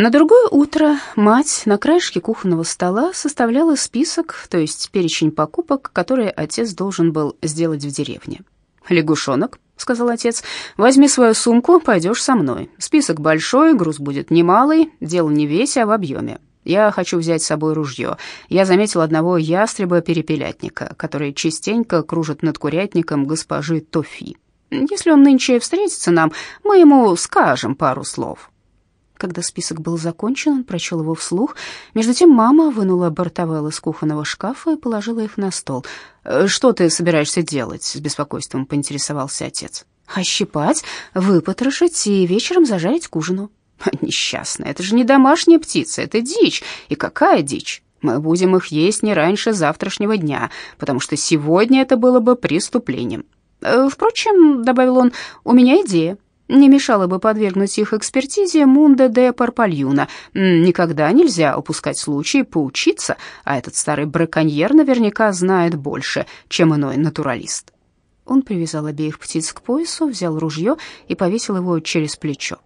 На другое утро мать на краешке кухонного стола составляла список, то есть перечень покупок, которые отец должен был сделать в деревне. «Лягушонок», — сказал отец, — «возьми свою сумку, пойдешь со мной. Список большой, груз будет немалый, дело не весь, а в объеме. Я хочу взять с собой ружье. Я заметил одного ястреба-перепелятника, который частенько кружит над курятником госпожи Тофи. Если он нынче встретится нам, мы ему скажем пару слов». Когда список был закончен, он прочел его вслух. Между тем мама вынула бортовел из кухонного шкафа и положила их на стол. «Э, «Что ты собираешься делать?» — с беспокойством поинтересовался отец. «Ощипать, выпотрошить и вечером зажарить к ужину». «Несчастная, это же не домашняя птица, это дичь. И какая дичь? Мы будем их есть не раньше завтрашнего дня, потому что сегодня это было бы преступлением. Э, впрочем, — добавил он, — у меня идея. Не мешало бы подвергнуть их экспертизе Мунда де Парпальюна. Никогда нельзя упускать случай поучиться, а этот старый браконьер наверняка знает больше, чем иной натуралист. Он привязал обеих птиц к поясу, взял ружье и повесил его через плечо.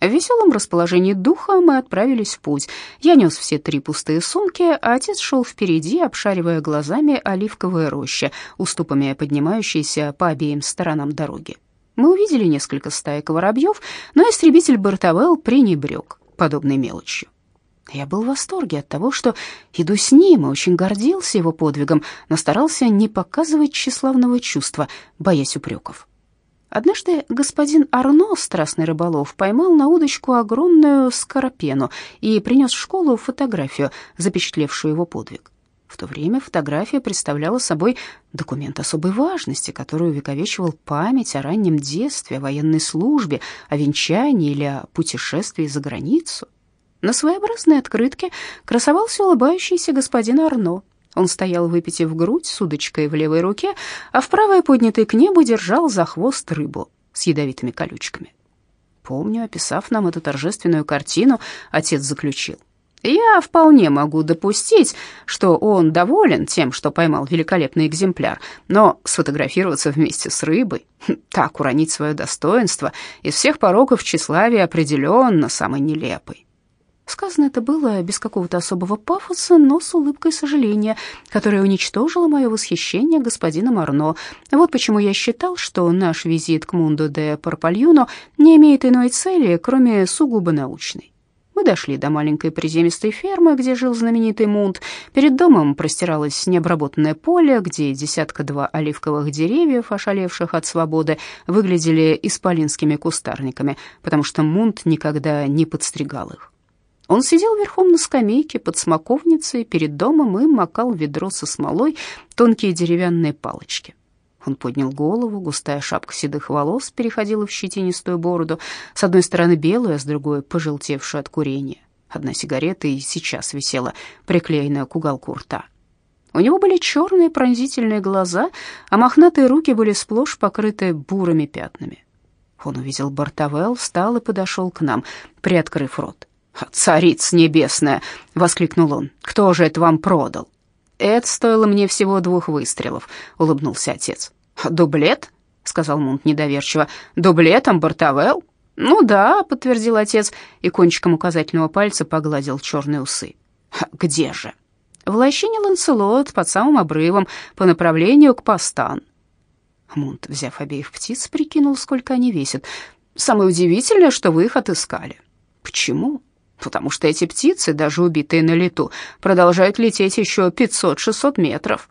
В веселом расположении духа мы отправились в путь. Я нес все три пустые сумки, а отец шел впереди, обшаривая глазами оливковые рощи, уступами поднимающиеся по обеим сторонам дороги. Мы увидели несколько стаек воробьев, но истребитель Бартовел пренебрег подобной мелочью. Я был в восторге от того, что иду с ним, и очень гордился его подвигом, но старался не показывать тщеславного чувства, боясь упреков. Однажды господин Арно, страстный рыболов, поймал на удочку огромную скоропену и принес в школу фотографию, запечатлевшую его подвиг. В то время фотография представляла собой документ особой важности, который увековечивал память о раннем детстве, о военной службе, о венчании или о путешествии за границу. На своеобразной открытке красовался улыбающийся господин Арно. Он стоял, выпитив грудь с удочкой в левой руке, а в правой, поднятой к небу, держал за хвост рыбу с ядовитыми колючками. Помню, описав нам эту торжественную картину, отец заключил — я вполне могу допустить, что он доволен тем, что поймал великолепный экземпляр, но сфотографироваться вместе с рыбой, так уронить свое достоинство, из всех пороков тщеславия определенно самый нелепый. Сказано это было без какого-то особого пафоса, но с улыбкой сожаления, которая уничтожила мое восхищение господином Арно. Вот почему я считал, что наш визит к Мунду де Парпальюно не имеет иной цели, кроме сугубо научной. Мы дошли до маленькой приземистой фермы, где жил знаменитый Мунт. Перед домом простиралось необработанное поле, где десятка-два оливковых деревьев, ошалевших от свободы, выглядели исполинскими кустарниками, потому что Мунт никогда не подстригал их. Он сидел верхом на скамейке под смоковницей перед домом и макал ведро со смолой тонкие деревянные палочки. Он поднял голову, густая шапка седых волос переходила в щетинистую бороду, с одной стороны белую, а с другой пожелтевшую от курения. Одна сигарета и сейчас висела, приклеенная к уголку рта. У него были черные пронзительные глаза, а мохнатые руки были сплошь покрыты бурыми пятнами. Он увидел Бартавел, встал и подошел к нам, приоткрыв рот. «Царица небесная!» — воскликнул он. «Кто же это вам продал?» «Это стоило мне всего двух выстрелов», — улыбнулся отец. «Дублет?» — сказал Мунт недоверчиво. «Дублетом Бартавел?» «Ну да», — подтвердил отец и кончиком указательного пальца погладил черные усы. «Где же?» «В лощине Ланселот, под самым обрывом, по направлению к Пастан». Мунт, взяв обеих птиц, прикинул, сколько они весят. «Самое удивительное, что вы их отыскали». «Почему?» потому что эти птицы, даже убитые на лету, продолжают лететь еще 500-600 метров.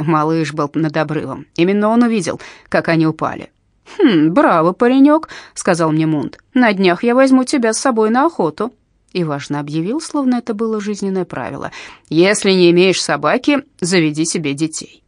Малыш был над обрывом. Именно он увидел, как они упали. «Хм, браво, паренек», — сказал мне Мунд. «На днях я возьму тебя с собой на охоту». И важно объявил, словно это было жизненное правило. «Если не имеешь собаки, заведи себе детей».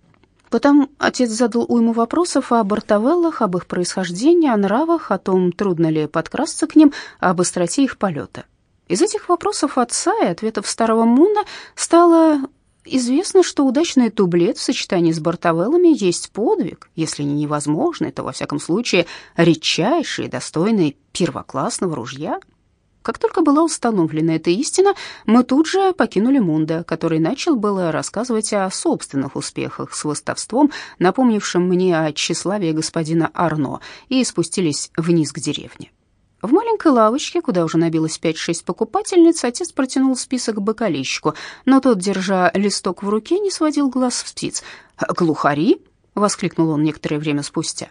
Потом отец задал уйму вопросов о бортовеллах, об их происхождении, о нравах, о том, трудно ли подкрасться к ним, о быстроте их полета. Из этих вопросов отца и ответов старого Муна стало известно, что удачный тублет в сочетании с бортовеллами есть подвиг, если не невозможный, то, во всяком случае, редчайший и достойный первоклассного ружья. Как только была установлена эта истина, мы тут же покинули Мунда, который начал было рассказывать о собственных успехах с восставством, напомнившим мне о тщеславии господина Арно, и спустились вниз к деревне. В маленькой лавочке, куда уже набилось пять-шесть покупательниц, отец протянул список бокалейщику, но тот, держа листок в руке, не сводил глаз с птиц. «Глухари?» — воскликнул он некоторое время спустя.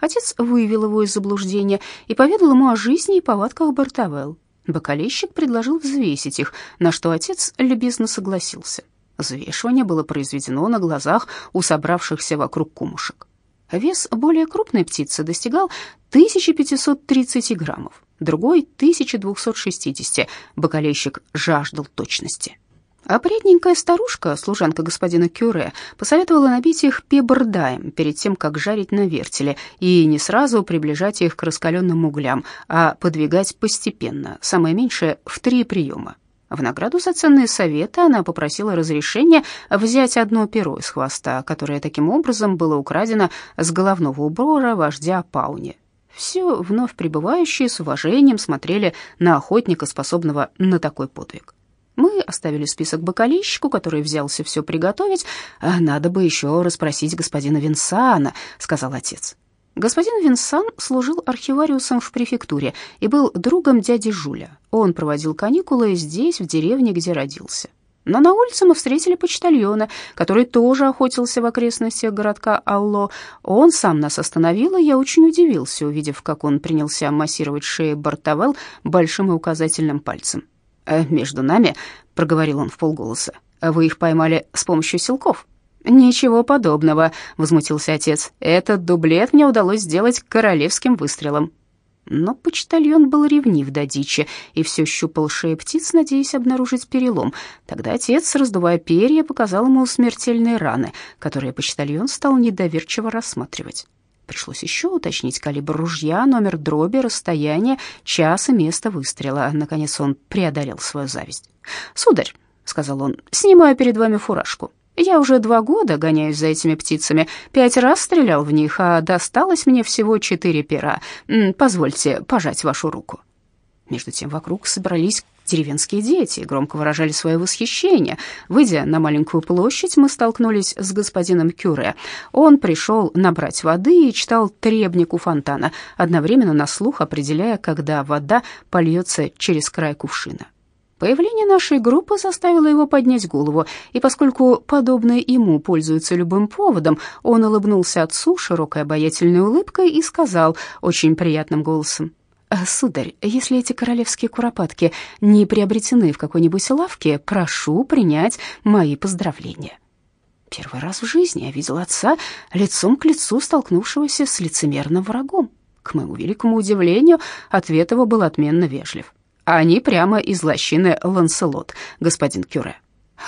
Отец вывел его из заблуждения и поведал ему о жизни и повадках Бартавелл. Бокалейщик предложил взвесить их, на что отец любезно согласился. Взвешивание было произведено на глазах у собравшихся вокруг кумушек. Вес более крупной птицы достигал 1530 граммов, другой — 1260. Бокалейщик жаждал точности. А предненькая старушка, служанка господина Кюре, посоветовала набить их пебрдаем перед тем, как жарить на вертеле, и не сразу приближать их к раскаленным углям, а подвигать постепенно, самое меньшее в три приема. В награду за ценные советы она попросила разрешения взять одно перо из хвоста, которое таким образом было украдено с головного убора вождя Пауни. Все вновь прибывающие с уважением смотрели на охотника, способного на такой подвиг. Мы оставили список бокалейщику, который взялся все приготовить. «А «Надо бы еще расспросить господина Винсана», — сказал отец. Господин Винсан служил архивариусом в префектуре и был другом дяди Жуля. Он проводил каникулы здесь, в деревне, где родился. Но на улице мы встретили почтальона, который тоже охотился в окрестностях городка Алло. Он сам нас остановил, и я очень удивился, увидев, как он принялся массировать шею Бартавел большим и указательным пальцем. «Э, «Между нами», — проговорил он в полголоса, — «вы их поймали с помощью силков». «Ничего подобного», — возмутился отец. «Этот дублет мне удалось сделать королевским выстрелом». Но почтальон был ревнив до дичи и все щупал шеи птиц, надеясь обнаружить перелом. Тогда отец, раздувая перья, показал ему смертельные раны, которые почтальон стал недоверчиво рассматривать. Пришлось еще уточнить калибр ружья, номер дроби, расстояние, час и место выстрела. Наконец он преодолел свою зависть. «Сударь», — сказал он, — «снимаю перед вами фуражку. Я уже два года гоняюсь за этими птицами, пять раз стрелял в них, а досталось мне всего четыре пера. Позвольте пожать вашу руку». Между тем вокруг собрались деревенские дети и громко выражали свое восхищение. Выйдя на маленькую площадь, мы столкнулись с господином Кюре. Он пришел набрать воды и читал требник у фонтана, одновременно на слух определяя, когда вода польется через край кувшина. Появление нашей группы заставило его поднять голову, и поскольку подобное ему пользуется любым поводом, он улыбнулся отцу широкой обаятельной улыбкой и сказал очень приятным голосом, «Э, «Сударь, если эти королевские куропатки не приобретены в какой-нибудь лавке, прошу принять мои поздравления». Первый раз в жизни я видел отца лицом к лицу столкнувшегося с лицемерным врагом. К моему великому удивлению, ответ его был отменно вежлив они прямо из лощины Ланселот, господин Кюре».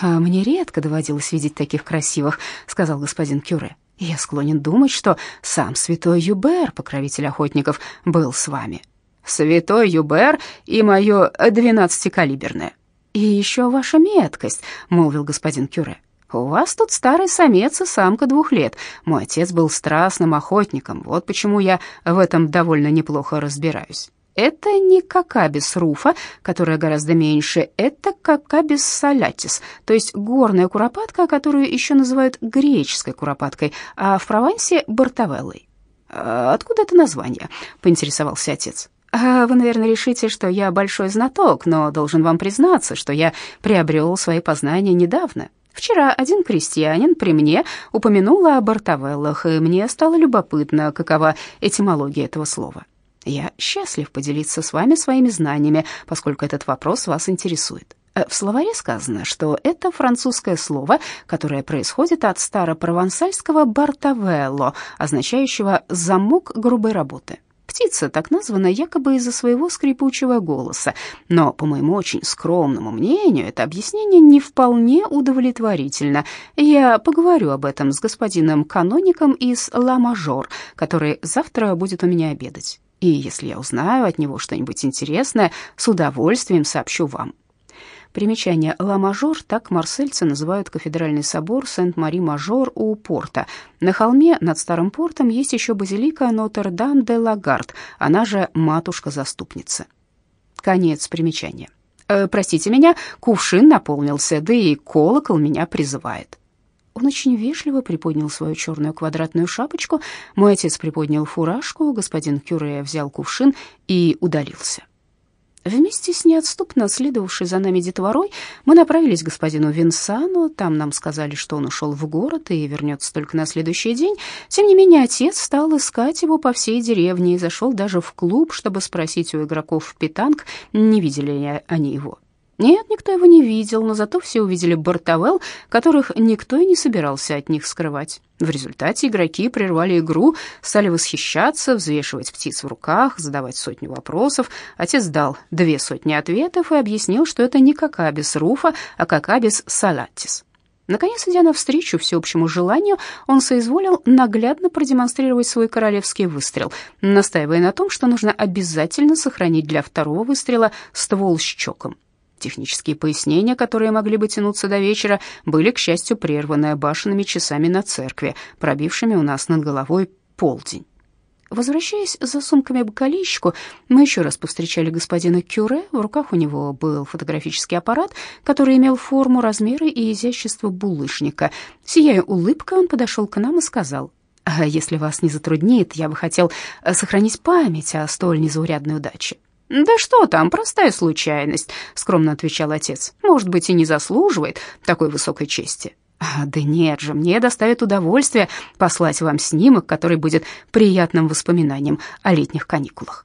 «А мне редко доводилось видеть таких красивых», — сказал господин Кюре. «Я склонен думать, что сам святой Юбер, покровитель охотников, был с вами». «Святой Юбер и мое двенадцатикалиберное». «И еще ваша меткость», — молвил господин Кюре. «У вас тут старый самец и самка двух лет. Мой отец был страстным охотником, вот почему я в этом довольно неплохо разбираюсь». Это не какабис руфа, которая гораздо меньше, это какабис салятис, то есть горная куропатка, которую еще называют греческой куропаткой, а в Провансе — бортавеллой. «А «Откуда это название?» — поинтересовался отец. «А «Вы, наверное, решите, что я большой знаток, но должен вам признаться, что я приобрел свои познания недавно. Вчера один крестьянин при мне упомянул о бортавеллах, и мне стало любопытно, какова этимология этого слова. Я счастлив поделиться с вами своими знаниями, поскольку этот вопрос вас интересует. Э, в словаре сказано, что это французское слово, которое происходит от старопровансальского «бартавелло», означающего «замок грубой работы». Птица так названа якобы из-за своего скрипучего голоса, но, по моему очень скромному мнению, это объяснение не вполне удовлетворительно. Я поговорю об этом с господином каноником из «Ла-Мажор», который завтра будет у меня обедать и если я узнаю от него что-нибудь интересное, с удовольствием сообщу вам. Примечание «Ла-Мажор» — так марсельцы называют кафедральный собор Сент-Мари-Мажор у порта. На холме над старым портом есть еще базилика Нотр-Дам-де-Лагард, она же матушка-заступница. Конец примечания. Э, простите меня, кувшин наполнился, да и колокол меня призывает. Он очень вежливо приподнял свою черную квадратную шапочку, мой отец приподнял фуражку, господин Кюре взял кувшин и удалился. Вместе с неотступно следовавшей за нами детворой мы направились к господину Винсану. Там нам сказали, что он ушел в город и вернется только на следующий день. Тем не менее, отец стал искать его по всей деревне и зашел даже в клуб, чтобы спросить у игроков в питанг, не видели ли они его. Нет, никто его не видел, но зато все увидели Бартовел, которых никто и не собирался от них скрывать. В результате игроки прервали игру, стали восхищаться, взвешивать птиц в руках, задавать сотню вопросов. Отец дал две сотни ответов и объяснил, что это не какабис руфа, а какабис салатис. Наконец, идя навстречу всеобщему желанию, он соизволил наглядно продемонстрировать свой королевский выстрел, настаивая на том, что нужно обязательно сохранить для второго выстрела ствол с чоком. Технические пояснения, которые могли бы тянуться до вечера, были, к счастью, прерваны башенными часами на церкви, пробившими у нас над головой полдень. Возвращаясь за сумками бокалейщику, мы еще раз повстречали господина Кюре. В руках у него был фотографический аппарат, который имел форму, размеры и изящество булыжника. Сияя улыбкой, он подошел к нам и сказал, «А «Если вас не затруднит, я бы хотел сохранить память о столь незаурядной удаче». «Да что там, простая случайность», — скромно отвечал отец. «Может быть, и не заслуживает такой высокой чести». «А, «Да нет же, мне доставит удовольствие послать вам снимок, который будет приятным воспоминанием о летних каникулах».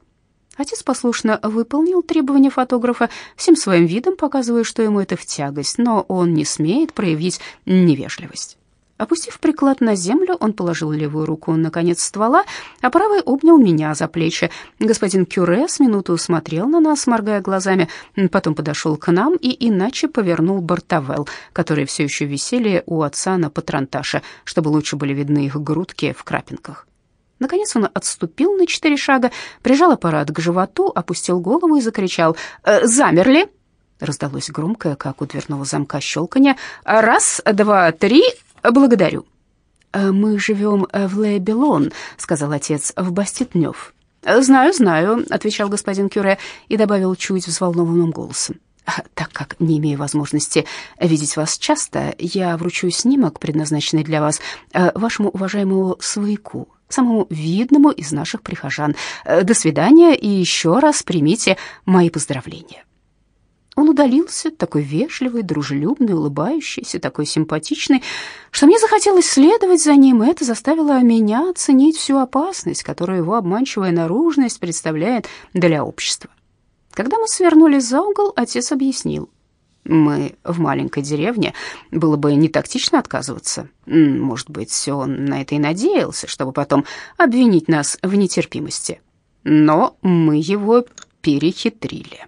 Отец послушно выполнил требования фотографа, всем своим видом показывая, что ему это в тягость, но он не смеет проявить невежливость. Опустив приклад на землю, он положил левую руку на конец ствола, а правой обнял меня за плечи. Господин Кюре с минуту смотрел на нас, моргая глазами, потом подошел к нам и иначе повернул бортовел, которые все еще висели у отца на патронташе, чтобы лучше были видны их грудки в крапинках. Наконец он отступил на четыре шага, прижал аппарат к животу, опустил голову и закричал «Э, «Замерли!» Раздалось громкое, как у дверного замка, щелканье. «Раз, два, три, «Благодарю». «Э, «Мы живем э, в Ле-Белон», — сказал отец, — «в Баститнёв». «Знаю, знаю», — отвечал господин Кюре и добавил чуть взволнованным голосом. «А, «Так как не имею возможности видеть вас часто, я вручу снимок, предназначенный для вас, э, вашему уважаемому свояку, самому видному из наших прихожан. До свидания и еще раз примите мои поздравления». Он удалился, такой вежливый, дружелюбный, улыбающийся, такой симпатичный, что мне захотелось следовать за ним, и это заставило меня оценить всю опасность, которую его обманчивая наружность представляет для общества. Когда мы свернули за угол, отец объяснил. Мы в маленькой деревне, было бы не тактично отказываться. Может быть, он на это и надеялся, чтобы потом обвинить нас в нетерпимости. Но мы его перехитрили.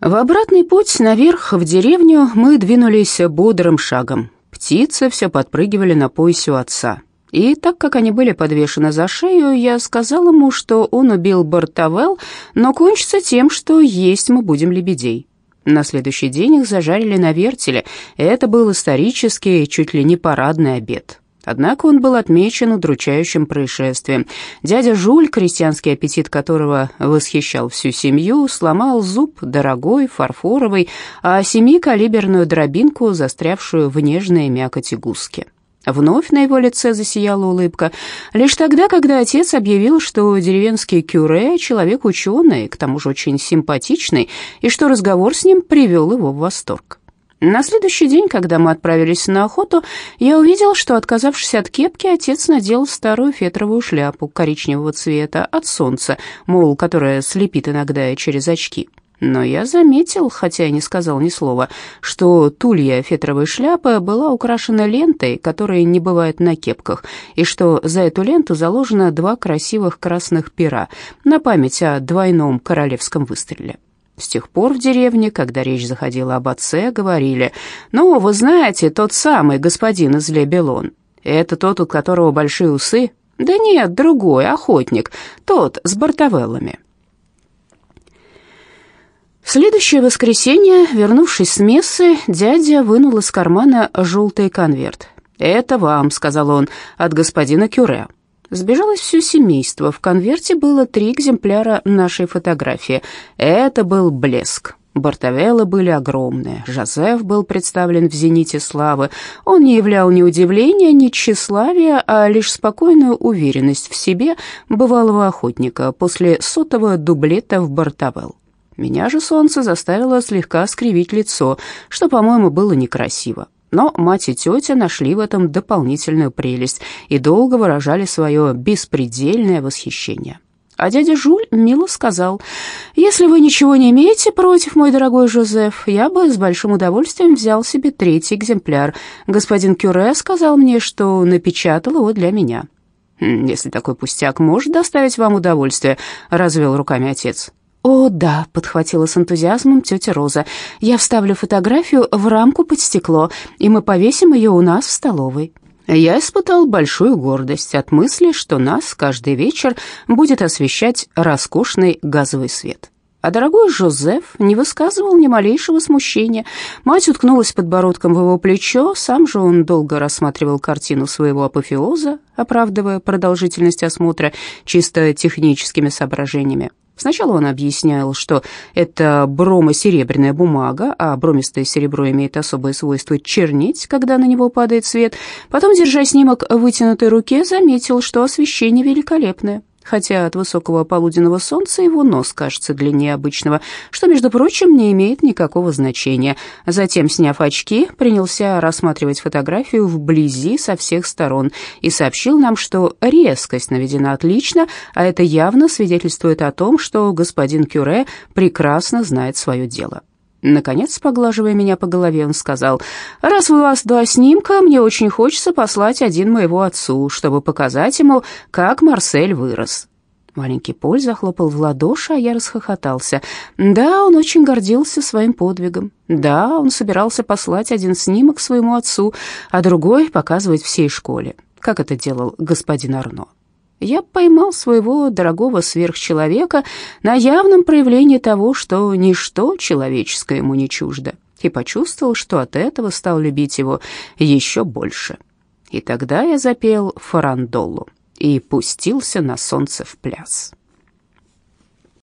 В обратный путь наверх, в деревню, мы двинулись бодрым шагом. Птицы все подпрыгивали на поясе у отца. И так как они были подвешены за шею, я сказал ему, что он убил Бартавел, но кончится тем, что есть мы будем лебедей. На следующий день их зажарили на вертеле. Это был исторический, чуть ли не парадный обед. Однако он был отмечен удручающим происшествием. Дядя Жуль, крестьянский аппетит которого восхищал всю семью, сломал зуб дорогой, фарфоровый, а семикалиберную дробинку, застрявшую в нежной мякоти гуски. Вновь на его лице засияла улыбка. Лишь тогда, когда отец объявил, что деревенский кюре — человек ученый, к тому же очень симпатичный, и что разговор с ним привел его в восторг. На следующий день, когда мы отправились на охоту, я увидел, что, отказавшись от кепки, отец надел старую фетровую шляпу коричневого цвета от солнца, мол, которая слепит иногда через очки. Но я заметил, хотя и не сказал ни слова, что тулья фетровой шляпы была украшена лентой, которой не бывает на кепках, и что за эту ленту заложено два красивых красных пера на память о двойном королевском выстреле. С тех пор в деревне, когда речь заходила об отце, говорили, «Ну, вы знаете, тот самый господин из Лебелон. Это тот, у которого большие усы?» «Да нет, другой, охотник, тот с бортовеллами». В следующее воскресенье, вернувшись с мессы, дядя вынул из кармана желтый конверт. «Это вам», — сказал он, — «от господина Кюре». Сбежалось все семейство. В конверте было три экземпляра нашей фотографии. Это был блеск. Бартавеллы были огромные, Жозеф был представлен в зените славы. Он не являл ни удивления, ни тщеславия, а лишь спокойную уверенность в себе бывалого охотника после сотого дублета в Бартавелл. Меня же солнце заставило слегка скривить лицо, что, по-моему, было некрасиво. Но мать и тетя нашли в этом дополнительную прелесть и долго выражали свое беспредельное восхищение. А дядя Жуль мило сказал, «Если вы ничего не имеете против, мой дорогой Жозеф, я бы с большим удовольствием взял себе третий экземпляр. Господин Кюре сказал мне, что напечатал его для меня». «Хм, «Если такой пустяк может доставить вам удовольствие», — развел руками отец. «О, да», — подхватила с энтузиазмом тетя Роза. «Я вставлю фотографию в рамку под стекло, и мы повесим ее у нас в столовой». Я испытал большую гордость от мысли, что нас каждый вечер будет освещать роскошный газовый свет. А дорогой Жозеф не высказывал ни малейшего смущения. Мать уткнулась подбородком в его плечо, сам же он долго рассматривал картину своего апофеоза, оправдывая продолжительность осмотра чисто техническими соображениями. Сначала он объяснял, что это бромо-серебряная бумага, а бромистое серебро имеет особое свойство чернеть, когда на него падает свет. Потом, держа снимок в вытянутой руке, заметил, что освещение великолепное хотя от высокого полуденного солнца его нос кажется длиннее обычного, что, между прочим, не имеет никакого значения. Затем, сняв очки, принялся рассматривать фотографию вблизи со всех сторон и сообщил нам, что резкость наведена отлично, а это явно свидетельствует о том, что господин Кюре прекрасно знает свое дело. Наконец, поглаживая меня по голове, он сказал, «Раз у вас два снимка, мне очень хочется послать один моего отцу, чтобы показать ему, как Марсель вырос». Маленький Поль захлопал в ладоши, а я расхохотался. Да, он очень гордился своим подвигом. Да, он собирался послать один снимок своему отцу, а другой показывать всей школе, как это делал господин Арно я поймал своего дорогого сверхчеловека на явном проявлении того, что ничто человеческое ему не чуждо, и почувствовал, что от этого стал любить его еще больше. И тогда я запел фарандолу и пустился на солнце в пляс.